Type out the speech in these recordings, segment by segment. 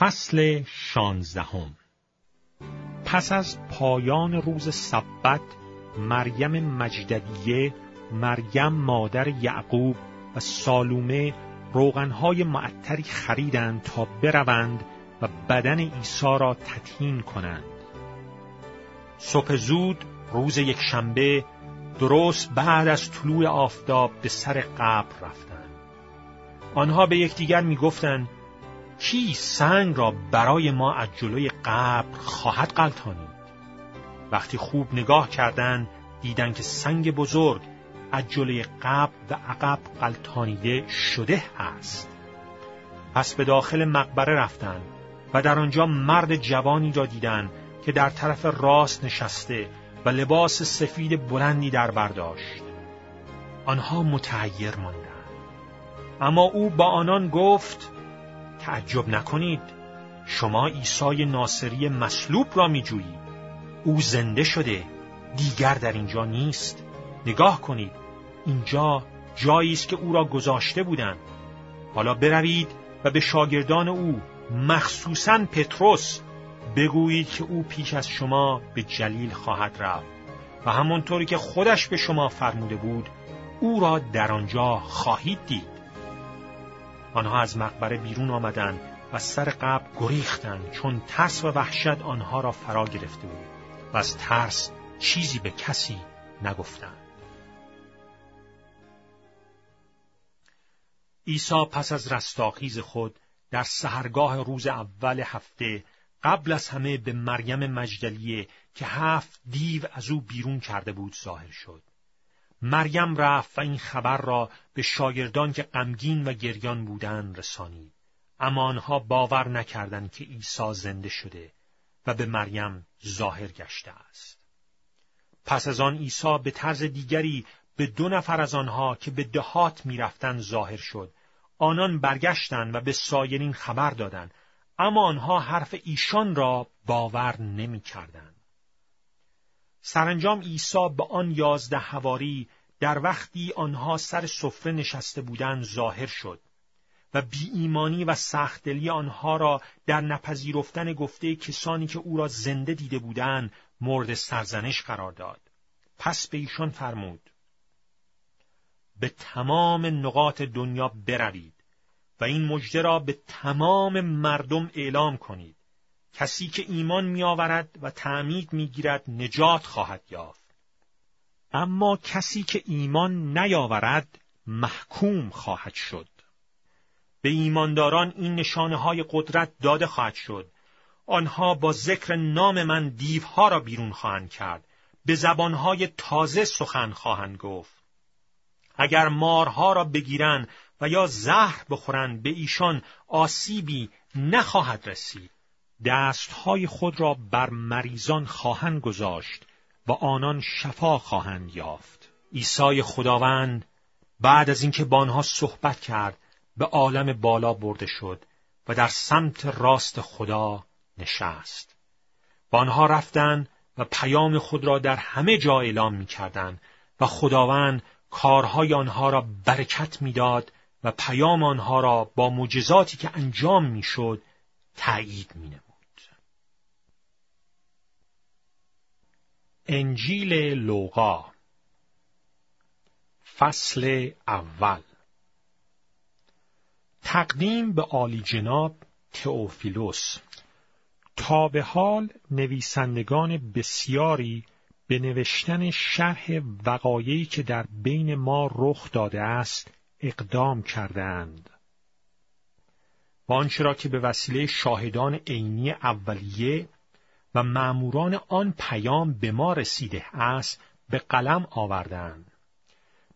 فصل شانزدهم. پس از پایان روز سبت مریم مجددیه مریم مادر یعقوب و سالومه روغنهای معطری خریدند تا بروند و بدن عیسی را تطهین کنند. صبح زود روز یک شنبه درست بعد از طلوع آفتاب به سر قبر رفتند. آنها به یکدیگر می‌گفتند کی سنگ را برای ما از جلوی قبر خواهد قلتانید وقتی خوب نگاه کردند دیدند که سنگ بزرگ از جلوی قبر و عقب قلتانیده شده است. پس به داخل مقبره رفتند و در آنجا مرد جوانی را دیدند که در طرف راست نشسته و لباس سفید بلندی در برداشت آنها متحیر ماندند. اما او با آنان گفت تعجب نکنید. شما عیسی ناصری مصلوب را میجویید. او زنده شده دیگر در اینجا نیست. نگاه کنید اینجا جایی است که او را گذاشته بودند. حالا بروید و به شاگردان او مخصوصا پتروس بگویید که او پیش از شما به جلیل خواهد رفت و همانطوری که خودش به شما فرموده بود او را در آنجا خواهید دید. آنها از مقبره بیرون آمدند و سر قبل گریختند چون ترس و وحشت آنها را فرا گرفته بود و از ترس چیزی به کسی نگفتند. عیسی پس از رستاخیز خود در سهرگاه روز اول هفته قبل از همه به مریم مجدلیه که هفت دیو از او بیرون کرده بود ظاهر شد. مریم رفت و این خبر را به شاگردان که غمگین و گریان بودند رسانید. اما آنها باور نکردند که عیسی زنده شده و به مریم ظاهر گشته است. پس از آن عیسی به طرز دیگری به دو نفر از آنها که به دهات می‌رفتند ظاهر شد. آنان برگشتند و به سایرین خبر دادند اما آنها حرف ایشان را باور نمی‌کردند. سرانجام عیسی به آن یازده هواری در وقتی آنها سر سفره نشسته بودند ظاهر شد و بی ایمانی و سختدلی آنها را در نپذیرفتن گفته کسانی که او را زنده دیده بودند مورد سرزنش قرار داد. پس به ایشان فرمود به تمام نقاط دنیا بروید و این مژده را به تمام مردم اعلام کنید کسی که ایمان میآورد و تعمید می‌گیرد نجات خواهد یافت. اما کسی که ایمان نیاورد محکوم خواهد شد. به ایمانداران این نشانه های قدرت داده خواهد شد. آنها با ذکر نام من دیوها را بیرون خواهند کرد. به زبانهای تازه سخن خواهند گفت. اگر مارها را بگیرند و یا زهر بخورند به ایشان آسیبی نخواهد رسید. دستهای خود را بر مریضان خواهند گذاشت و آنان شفا خواهند یافت. عیسی خداوند بعد از اینکه با آنها صحبت کرد به عالم بالا برده شد و در سمت راست خدا نشست. و آنها رفتند و پیام خود را در همه جا اعلام می کردن و خداوند کارهای آنها را برکت می‌داد و پیام آنها را با معجزاتی که انجام می‌شد تایید مینمود. انجیل لوقا فصل اول. تقدیم به عالی جناب تئوفیلوس. تا به حال نویسندگان بسیاری به نوشتن شرح وقایعی که در بین ما رخ داده است اقدام کردند و آنچه را که به وسیله شاهدان عینی اولیه و ماموران آن پیام به ما رسیده است به قلم آوردند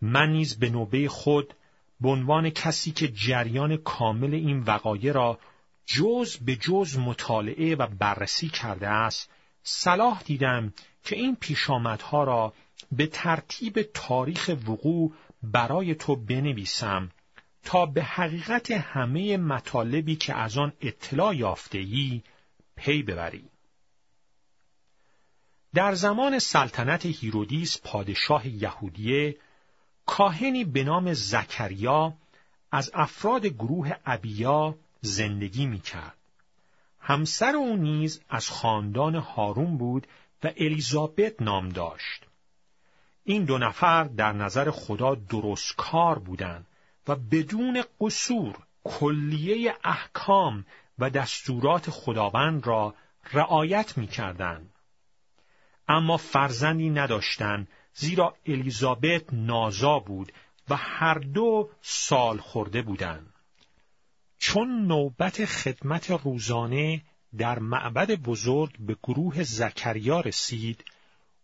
من نیز به نوبه خود به عنوان کسی که جریان کامل این وقایع را جز به جز مطالعه و بررسی کرده است صلاح دیدم که این پیشامدها را به ترتیب تاریخ وقوع برای تو بنویسم تا به حقیقت همه مطالبی که از آن اطلاع یافته‌ای پی ببری. در زمان سلطنت هیرودیس پادشاه یهودیه کاهنی به نام زکریا از افراد گروه ابیا زندگی می کرد. همسر او نیز از خاندان هارون بود و الیزابت نام داشت. این دو نفر در نظر خدا درست کار بودند و بدون قصور کلیه احکام و دستورات خداوند را رعایت می کردن. اما فرزندی نداشتند زیرا الیزابت نازا بود و هر دو سال خورده بودند. چون نوبت خدمت روزانه در معبد بزرگ به گروه زکریا رسید،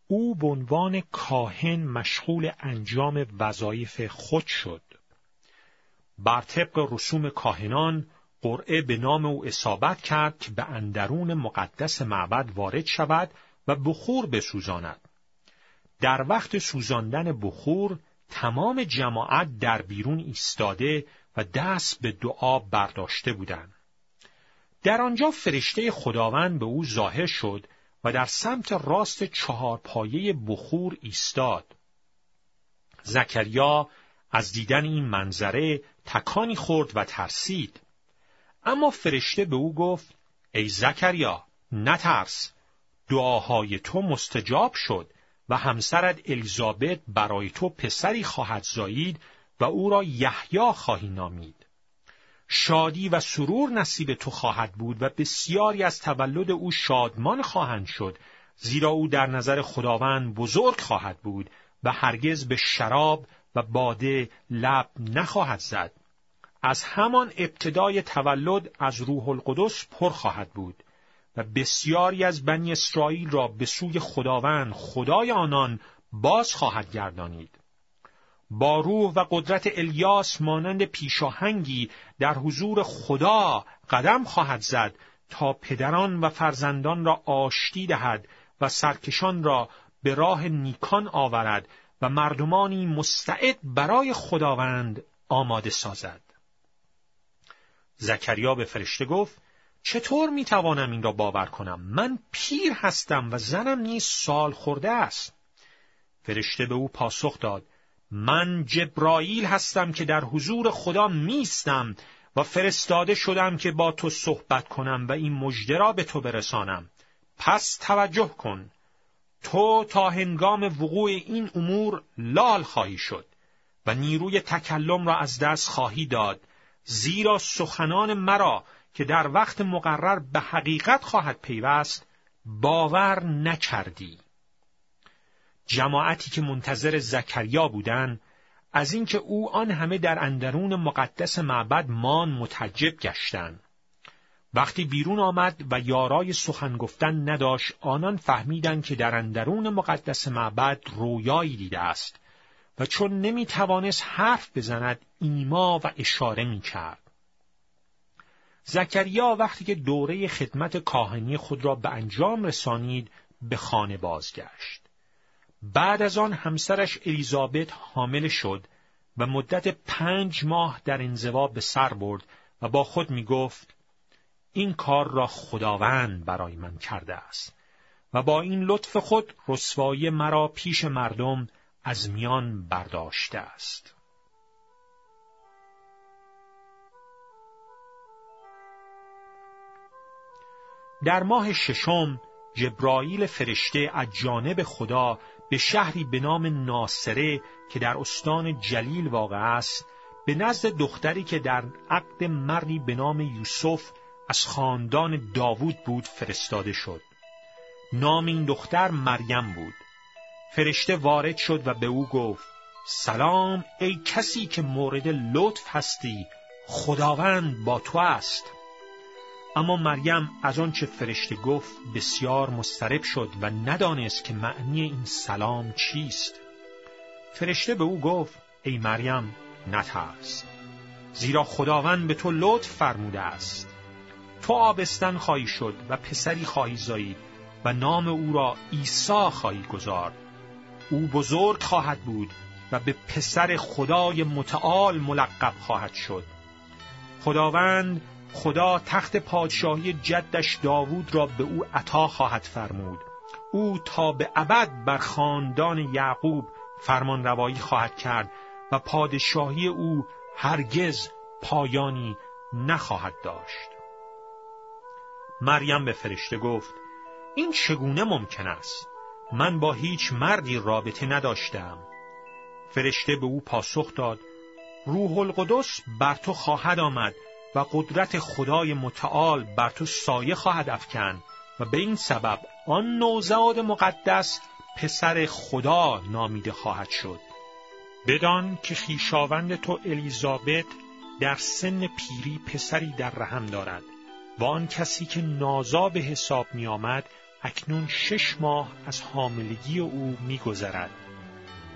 او به عنوان کاهن مشغول انجام وظایف خود شد. بر طبق رسوم کاهنان قرعه به نام او اصابت کرد که به اندرون مقدس معبد وارد شود و بخور بسوزاند. در وقت سوزاندن بخور تمام جماعت در بیرون ایستاده و دست به دعا برداشته بودند. در آنجا فرشته خداوند به او ظاهر شد و در سمت راست چهار پایه بخور ایستاد. زکریا از دیدن این منظره تکانی خورد و ترسید. اما فرشته به او گفت ای زکریا نترس دعاهای تو مستجاب شد و همسرت الیزابت برای تو پسری خواهد زایید و او را یحیی خواهی نامید. شادی و سرور نصیب تو خواهد بود و بسیاری از تولد او شادمان خواهند شد زیرا او در نظر خداوند بزرگ خواهد بود و هرگز به شراب و باده لب نخواهد زد از همان ابتدای تولد از روح القدس پر خواهد بود و بسیاری از بنی اسرائیل را به سوی خداوند خدای آنان باز خواهد گردانید با روح و قدرت الیاس مانند پیشاهنگی در حضور خدا قدم خواهد زد تا پدران و فرزندان را آشتی دهد و سرکشان را به راه نیکان آورد و مردمانی مستعد برای خداوند آماده سازد. زکریا به فرشته گفت چطور می توانم این را باور کنم؟ من پیر هستم و زنم نیز سال خورده است. فرشته به او پاسخ داد من جبرائیل هستم که در حضور خدا میستم و فرستاده شدم که با تو صحبت کنم و این مژده را به تو برسانم. پس توجه کن. تو تا هنگام وقوع این امور لال خواهی شد و نیروی تکلم را از دست خواهی داد زیرا سخنان مرا که در وقت مقرر به حقیقت خواهد پیوست باور نکردی جماعتی که منتظر زکریا بودند از اینکه او آن همه در اندرون مقدس معبد مان متجب گشتند وقتی بیرون آمد و یارای سخن گفتن نداشت آنان فهمیدند که در اندرون مقدس معبد رویایی دیده است و چون نمی توانست حرف بزند ایما و اشاره می کرد. زکریا وقتی که دوره خدمت کاهنی خود را به انجام رسانید به خانه بازگشت. بعد از آن همسرش الیزابت حامل شد و مدت پنج ماه در انزوا به سر برد و با خود می گفت این کار را خداوند برای من کرده است و با این لطف خود رسوایی مرا پیش مردم از میان برداشته است. در ماه ششم جبرائیل فرشته از جانب خدا به شهری به نام ناصره که در استان جلیل واقع است به نزد دختری که در عقد مردی به نام یوسف از خاندان داوود بود فرستاده شد. نام این دختر مریم بود. فرشته وارد شد و به او گفت سلام ای کسی که مورد لطف هستی خداوند با تو است اما مریم از آنچه فرشته گفت بسیار مسترب شد و ندانست که معنی این سلام چیست. فرشته به او گفت ای مریم نترس. زیرا خداوند به تو لطف فرموده است. تو آبستن خواهی شد و پسری خواهی زایید و نام او را عیسی خواهی گذارد او بزرگ خواهد بود و به پسر خدای متعال ملقب خواهد شد. خداوند خدا تخت پادشاهی جدش داوود را به او عطا خواهد فرمود. او تا به ابد بر خاندان یعقوب فرمان روایی خواهد کرد و پادشاهی او هرگز پایانی نخواهد داشت. مریم به فرشته گفت این چگونه ممکن است؟ من با هیچ مردی رابطه نداشتم. فرشته به او پاسخ داد روح القدس بر تو خواهد آمد و قدرت خدای متعال بر تو سایه خواهد افکن و به این سبب آن نوزاد مقدس پسر خدا نامیده خواهد شد بدان که خیشاوند تو الیزابت در سن پیری پسری در رحم دارد و آن کسی که نازا به حساب می آمد اکنون شش ماه از حاملگی او می گذرد.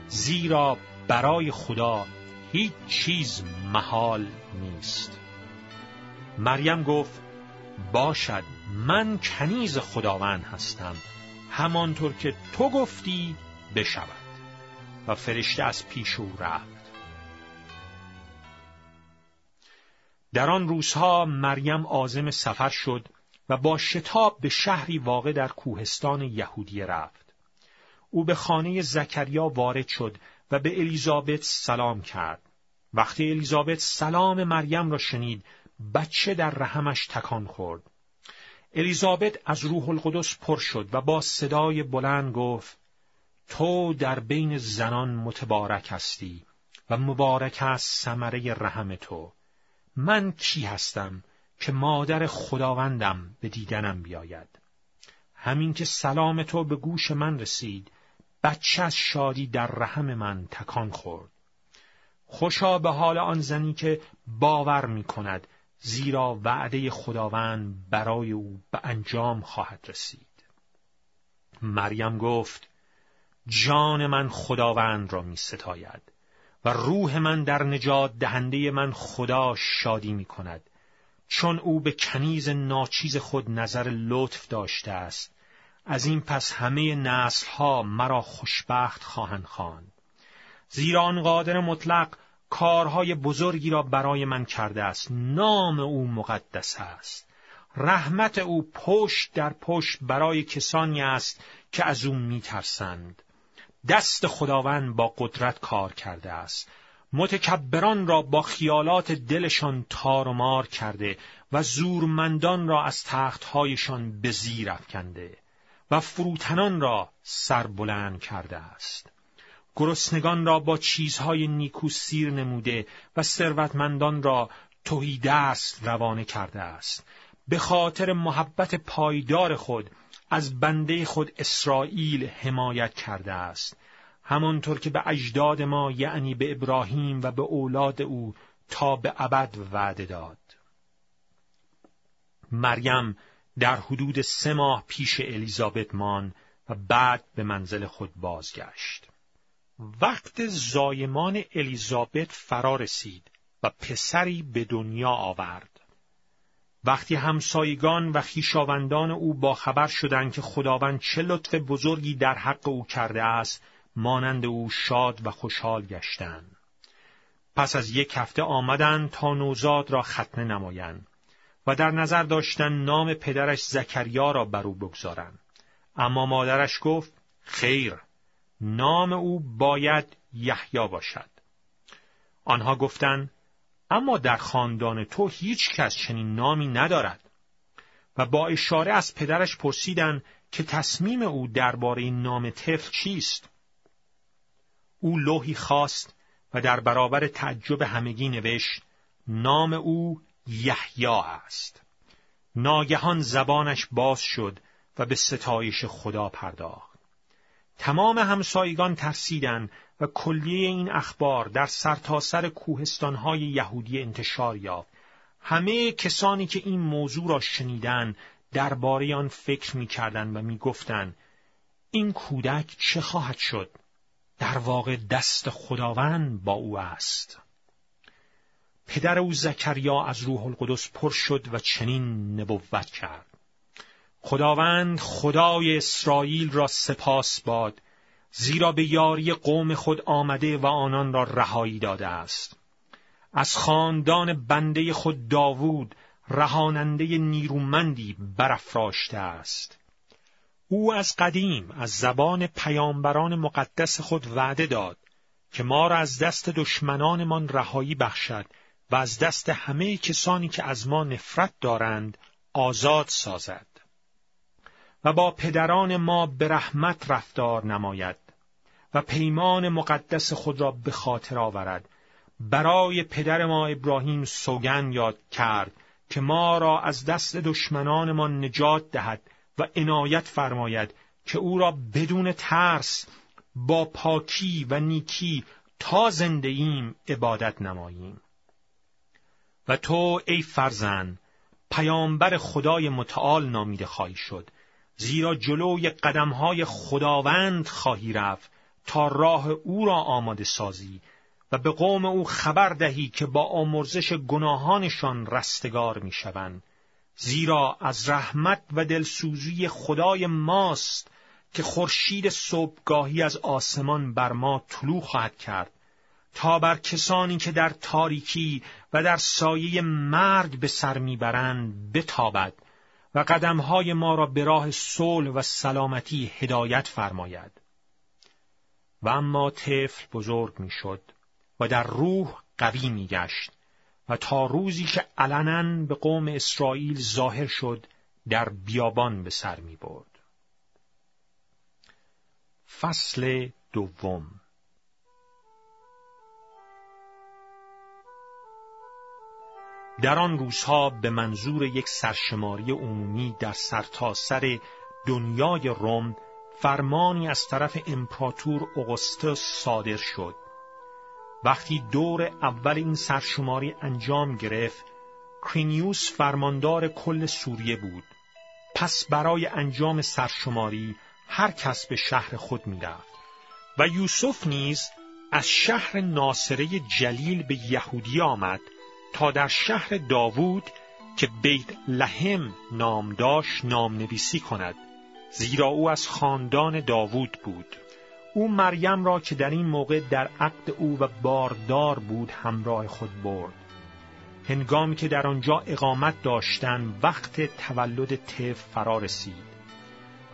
زیرا برای خدا هیچ چیز محال نیست مریم گفت باشد من کنیز خداوند هستم همانطور که تو گفتی بشود و فرشته از پیش او رفت در آن روزها مریم عازم سفر شد و با شتاب به شهری واقع در کوهستان یهودیه رفت. او به خانه زکریا وارد شد و به الیزابت سلام کرد. وقتی الیزابت سلام مریم را شنید، بچه در رحمش تکان خورد. الیزابت از روح القدس پر شد و با صدای بلند گفت تو در بین زنان متبارک هستی و مبارک است ثمره رحم تو. من کی هستم که مادر خداوندم به دیدنم بیاید؟ همین که سلام تو به گوش من رسید بچه از شادی در رحم من تکان خورد. خوشا به حال آن زنی که باور می کند زیرا وعده خداوند برای او به انجام خواهد رسید. مریم گفت جان من خداوند را می ستاید و روح من در نجات دهنده من خدا شادی می کند. چون او به کنیز ناچیز خود نظر لطف داشته است از این پس همه نسلها مرا خوشبخت خواهند خواند. زیرا آن قادر مطلق کارهای بزرگی را برای من کرده است. نام او مقدس است. رحمت او پشت در پشت برای کسانی است که از او میترسند. دست خداوند با قدرت کار کرده است. متکبران را با خیالات دلشان تار و مار کرده و زورمندان را از تختهایشان به زیر افکنده و فروتنان را سربلند کرده است. گرسنگان را با چیزهای نیکو سیر نموده و ثروتمندان را توهی دست روانه کرده است. به خاطر محبت پایدار خود از بنده خود اسرائیل حمایت کرده است. همانطور که به اجداد ما یعنی به ابراهیم و به اولاد او تا به ابد وعده داد. مریم در حدود سه ماه پیش الیزابت مان و بعد به منزل خود بازگشت. وقت زایمان الیزابت فرا رسید و پسری به دنیا آورد. وقتی همسایگان و خیشاوندان او با خبر شدند که خداوند چه لطف بزرگی در حق او کرده است مانند او شاد و خوشحال گشتند. پس از یک هفته آمدند تا نوزاد را ختنه نمایند و در نظر داشتن نام پدرش زکریا را بر او بگذارند. اما مادرش گفت خیر نام او باید یحیی باشد. آنها گفتند اما در خاندان تو هیچ کس چنین نامی ندارد. و با اشاره از پدرش پرسیدند که تصمیم او درباره نام طفل چیست. او لوحی خواست و در برابر تعجب همگی نوشت نام او یحیی است. ناگهان زبانش باز شد و به ستایش خدا پرداخت. تمام همسایگان ترسیدند و کلیه این اخبار در سرتاسر سر کوهستانهای یهودی انتشار یافت. همه کسانی که این موضوع را شنیدند درباره آن فکر می‌کردند و می‌گفتند این کودک چه خواهد شد؟ در واقع دست خداوند با او است. پدر او زکریا از روح القدس پر شد و چنین نبوت کرد. خداوند خدای اسرائیل را سپاس باد زیرا به یاری قوم خود آمده و آنان را رهایی داده است. از خاندان بنده خود داوود رهاننده نیرومندی برافراشته است. او از قدیم از زبان پیامبران مقدس خود وعده داد که ما را از دست دشمنانمان رهایی بخشد و از دست همه کسانی که از ما نفرت دارند آزاد سازد. و با پدران ما به رحمت رفتار نماید و پیمان مقدس خود را به خاطر آورد. برای پدر ما ابراهیم سوگن یاد کرد که ما را از دست دشمنانمان نجات دهد و عنایت فرماید که او را بدون ترس با پاکی و نیکی تا زنده ایم عبادت نماییم. و تو ای فرزن پیامبر خدای متعال نامیده خواهی شد. زیرا جلوی قدمهای خداوند خواهی رفت تا راه او را آماده سازی و به قوم او خبر دهی که با آمرزش گناهانشان رستگار می‌شوند. زیرا از رحمت و دلسوزی خدای ماست که خورشید صبحگاهی از آسمان بر ما طلوع خواهد کرد تا بر کسانی که در تاریکی و در سایه مرگ به سر می‌برند بتابد. و قدمهای ما را به راه صلح و سلامتی هدایت فرماید و اما طفل بزرگ می‌شد و در روح قوی میگشت و تا روزی که علنا به قوم اسرائیل ظاهر شد در بیابان به سر می برد. فصل دوم در آن روزها به منظور یک سرشماری عمومی در سرتاسر سر دنیای روم فرمانی از طرف امپراتور اوگوستوس صادر شد. وقتی دور اول این سرشماری انجام گرفت کرینیوس فرماندار کل سوریه بود. پس برای انجام سرشماری هر کس به شهر خود می‌رفت و یوسف نیز از شهر ناصره جلیل به یهودی آمد تا در شهر داوود که بیت لحم نام داشت نام نویسی کند زیرا او از خاندان داوود بود. او مریم را که در این موقع در عقد او و باردار بود همراه خود برد. هنگامی که در آنجا اقامت داشتن وقت تولد طفل فرا رسید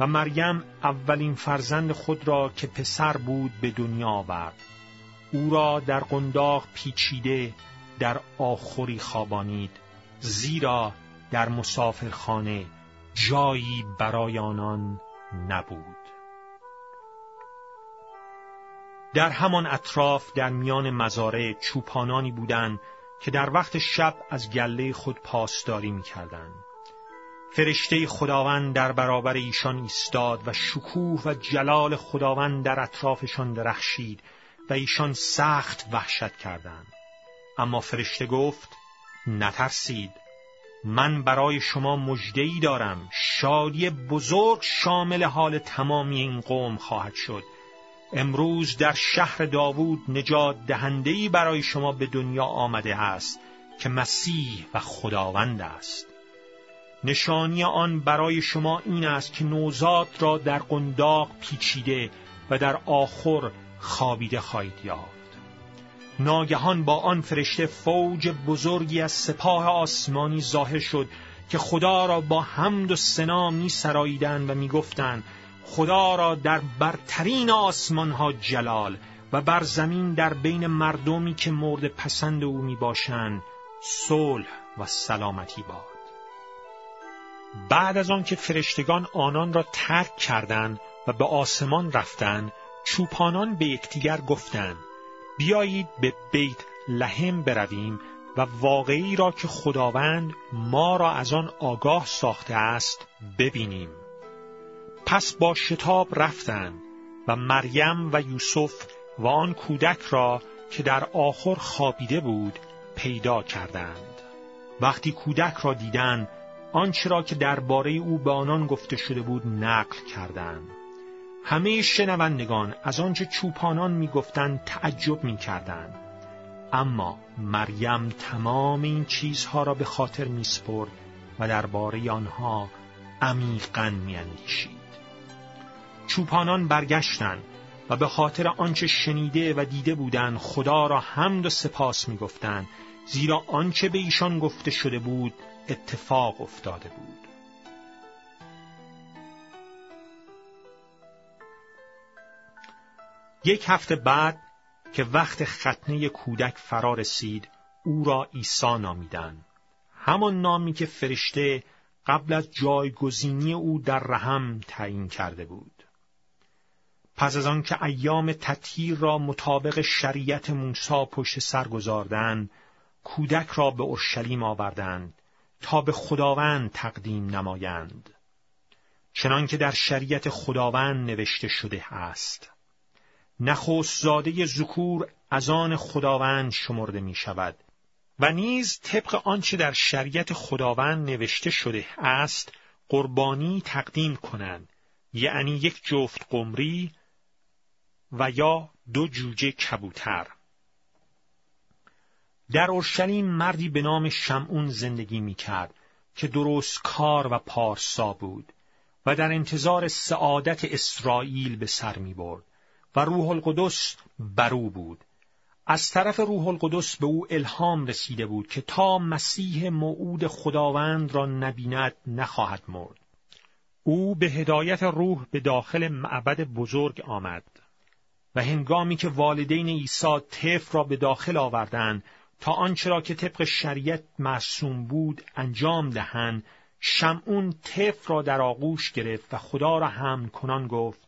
و مریم اولین فرزند خود را که پسر بود به دنیا آورد. او را در قنداق پیچیده در آخری خوابانید زیرا در مسافرخانه جایی برای آنان نبود در همان اطراف در میان مزارع چوپانانی بودند که در وقت شب از گله خود پاسداری می‌کردند. فرشته خداوند در برابر ایشان ایستاد و شکوه و جلال خداوند در اطرافشان درخشید و ایشان سخت وحشت کردند. اما فرشته گفت نترسید. من برای شما مجدهی دارم. شادی بزرگ شامل حال تمامی این قوم خواهد شد. امروز در شهر داوود نجات دهندهی برای شما به دنیا آمده است که مسیح و خداوند است. نشانی آن برای شما این است که نوزاد را در قنداق پیچیده و در آخر خوابیده خواهید یافت. ناگهان با آن فرشته فوج بزرگی از سپاه آسمانی ظاهر شد که خدا را با حمد و سنا می سراییدن و می گفتن خدا را در برترین آسمان ها جلال و بر زمین در بین مردمی که مورد پسند او می باشند صلح و سلامتی باد. بعد از آنکه فرشتگان آنان را ترک کردند و به آسمان رفتند چوپانان به یکدیگر گفتند بیایید به بیت لحم برویم و واقعی را که خداوند ما را از آن آگاه ساخته است ببینیم. پس با شتاب رفتند و مریم و یوسف و آن کودک را که در آخر خوابیده بود پیدا کردند. وقتی کودک را دیدند آنچه را که درباره او به آنان گفته شده بود نقل کردند. همه شنوندگان از آنچه چوپانان می‌گفتند تعجب می‌کردند. اما مریم تمام این چیزها را به خاطر میسپرد و درباره آنها عمیقا میاندیشید. چوپانان برگشتند و به خاطر آنچه شنیده و دیده بودند خدا را حمد و سپاس می‌گفتند زیرا آنچه به ایشان گفته شده بود اتفاق افتاده بود. یک هفته بعد که وقت ختنه کودک فرا رسید او را عیسی نامیدند همان نامی که فرشته قبل از جایگزینی او در رحم تعیین کرده بود. پس از آنکه ایام تطهیر را مطابق شریعت موسی پشت سر گذاردند، کودک را به اورشلیم آوردند تا به خداوند تقدیم نمایند. چنانکه در شریعت خداوند نوشته شده است. نخست زاده ذکور از آن خداوند شمرده می شود و نیز طبق آنچه در شریعت خداوند نوشته شده است قربانی تقدیم کنند. یعنی یک جفت قمری و یا دو جوجه کبوتر. در اورشلیم مردی به نام شمعون زندگی می کرد که درست کار و پارسا بود و در انتظار سعادت اسرائیل به سر می برد و روح القدس برو بود از طرف روح القدس به او الهام رسیده بود که تا مسیح موعود خداوند را نبیند نخواهد مرد. او به هدایت روح به داخل معبد بزرگ آمد و هنگامی که والدین عیسی طفل را به داخل آوردند تا آنچه را که طبق شریعت معصوم بود انجام دهند شمعون طفل را در آغوش گرفت و خدا را هم کنان گفت